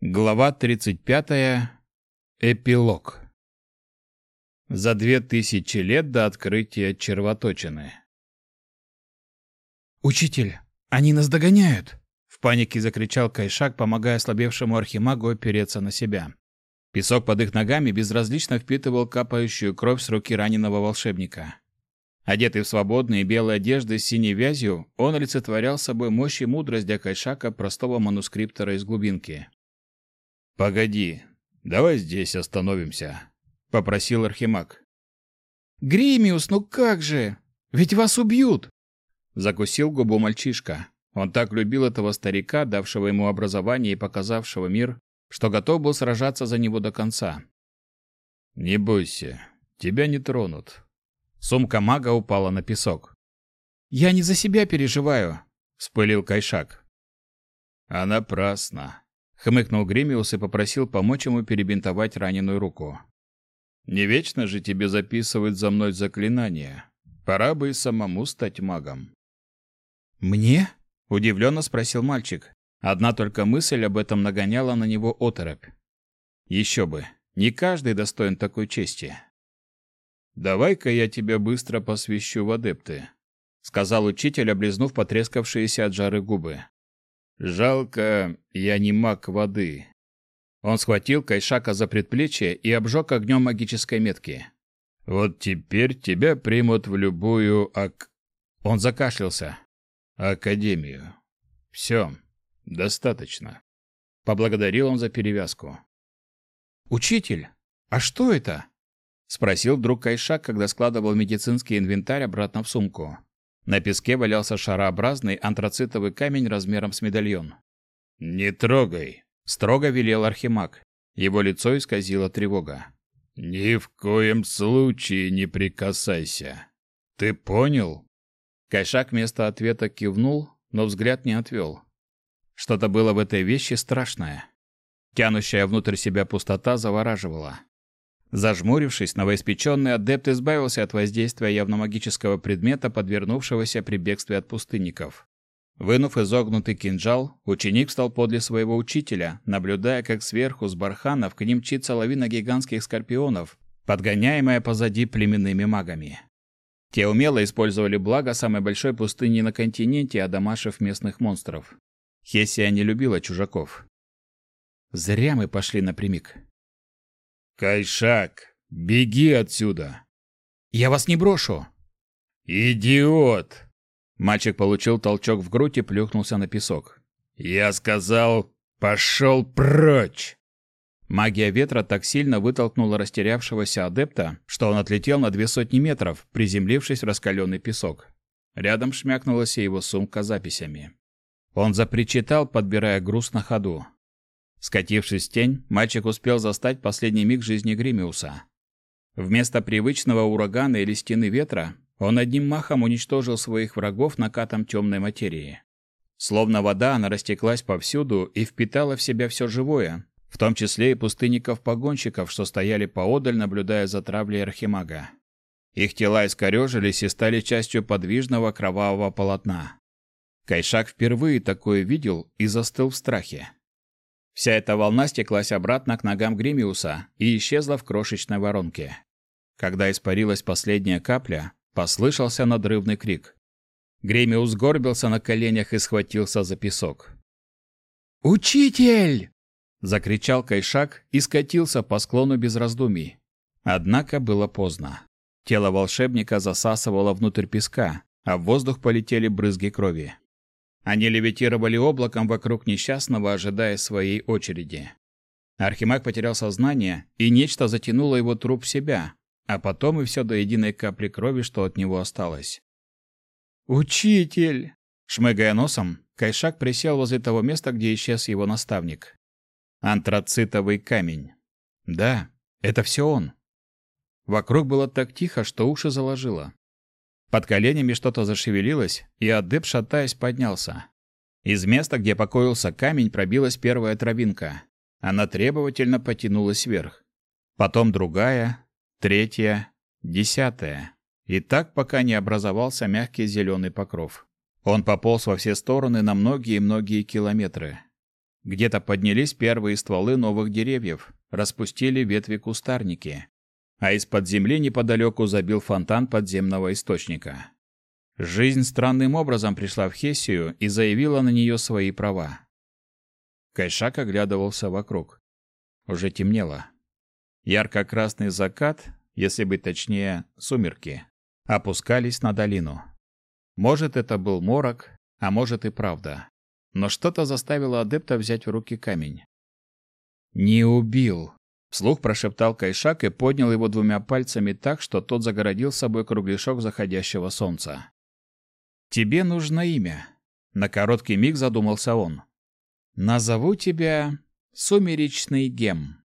Глава 35. Эпилог. За две тысячи лет до открытия червоточины. «Учитель, они нас догоняют!» В панике закричал Кайшак, помогая ослабевшему архимагу опереться на себя. Песок под их ногами безразлично впитывал капающую кровь с руки раненого волшебника. Одетый в свободные белые одежды с синей вязью, он олицетворял собой мощь и мудрость для Кайшака, простого манускриптора из глубинки. «Погоди, давай здесь остановимся», — попросил Архимаг. «Гримиус, ну как же? Ведь вас убьют!» Закусил губу мальчишка. Он так любил этого старика, давшего ему образование и показавшего мир, что готов был сражаться за него до конца. «Не бойся, тебя не тронут». Сумка мага упала на песок. «Я не за себя переживаю», — вспылил Кайшак. «А напрасно», Хмыкнул Гримиус и попросил помочь ему перебинтовать раненую руку. «Не вечно же тебе записывать за мной заклинания. Пора бы и самому стать магом». «Мне?» — удивленно спросил мальчик. Одна только мысль об этом нагоняла на него оторопь. Еще бы, не каждый достоин такой чести. «Давай-ка я тебя быстро посвящу в адепты», — сказал учитель, облизнув потрескавшиеся от жары губы. Жалко, я не маг воды. Он схватил Кайшака за предплечье и обжег огнем магической метки. Вот теперь тебя примут в любую ак... Он закашлялся. Академию. Все, достаточно. Поблагодарил он за перевязку. «Учитель, а что это?» — спросил вдруг Кайшак, когда складывал медицинский инвентарь обратно в сумку. На песке валялся шарообразный антрацитовый камень размером с медальон. «Не трогай!» — строго велел Архимаг. Его лицо исказило тревога. «Ни в коем случае не прикасайся! Ты понял?» Кайшак вместо ответа кивнул, но взгляд не отвел. Что-то было в этой вещи страшное. Тянущая внутрь себя пустота завораживала. Зажмурившись, новоиспеченный адепт избавился от воздействия явно-магического предмета, подвернувшегося при бегстве от пустынников. Вынув изогнутый кинжал, ученик встал подле своего учителя, наблюдая, как сверху с барханов к ним мчится лавина гигантских скорпионов, подгоняемая позади племенными магами. Те умело использовали благо самой большой пустыни на континенте, одомашив местных монстров. Хессия не любила чужаков. Зря мы пошли напрямик. «Кайшак, беги отсюда!» «Я вас не брошу!» «Идиот!» Мальчик получил толчок в грудь и плюхнулся на песок. «Я сказал, пошел прочь!» Магия ветра так сильно вытолкнула растерявшегося адепта, что он отлетел на две сотни метров, приземлившись в раскаленный песок. Рядом шмякнулась и его сумка с записями. Он запричитал, подбирая груз на ходу. Скатившись в тень, мальчик успел застать последний миг жизни Гримиуса. Вместо привычного урагана или стены ветра он одним махом уничтожил своих врагов накатом темной материи. Словно вода, она растеклась повсюду и впитала в себя все живое, в том числе и пустынников-погонщиков, что стояли поодаль, наблюдая за травлей Архимага. Их тела искорежились и стали частью подвижного кровавого полотна. Кайшак впервые такое видел и застыл в страхе. Вся эта волна стеклась обратно к ногам Гримиуса и исчезла в крошечной воронке. Когда испарилась последняя капля, послышался надрывный крик. Гримиус горбился на коленях и схватился за песок. «Учитель!» — закричал Кайшак и скатился по склону без раздумий. Однако было поздно. Тело волшебника засасывало внутрь песка, а в воздух полетели брызги крови. Они левитировали облаком вокруг несчастного, ожидая своей очереди. Архимаг потерял сознание, и нечто затянуло его труп в себя, а потом и все до единой капли крови, что от него осталось. «Учитель!» Шмыгая носом, Кайшак присел возле того места, где исчез его наставник. Антрацитовый камень. Да, это все он. Вокруг было так тихо, что уши заложило. Под коленями что-то зашевелилось, и адеп, шатаясь, поднялся. Из места, где покоился камень, пробилась первая травинка. Она требовательно потянулась вверх. Потом другая, третья, десятая. И так, пока не образовался мягкий зеленый покров. Он пополз во все стороны на многие-многие километры. Где-то поднялись первые стволы новых деревьев, распустили ветви кустарники, а из-под земли неподалеку забил фонтан подземного источника. Жизнь странным образом пришла в Хессию и заявила на нее свои права. Кайшак оглядывался вокруг. Уже темнело. Ярко-красный закат, если быть точнее, сумерки, опускались на долину. Может, это был морок, а может и правда. Но что-то заставило адепта взять в руки камень. «Не убил!» — вслух прошептал Кайшак и поднял его двумя пальцами так, что тот загородил собой кругляшок заходящего солнца. «Тебе нужно имя», — на короткий миг задумался он. «Назову тебя Сумеречный Гем».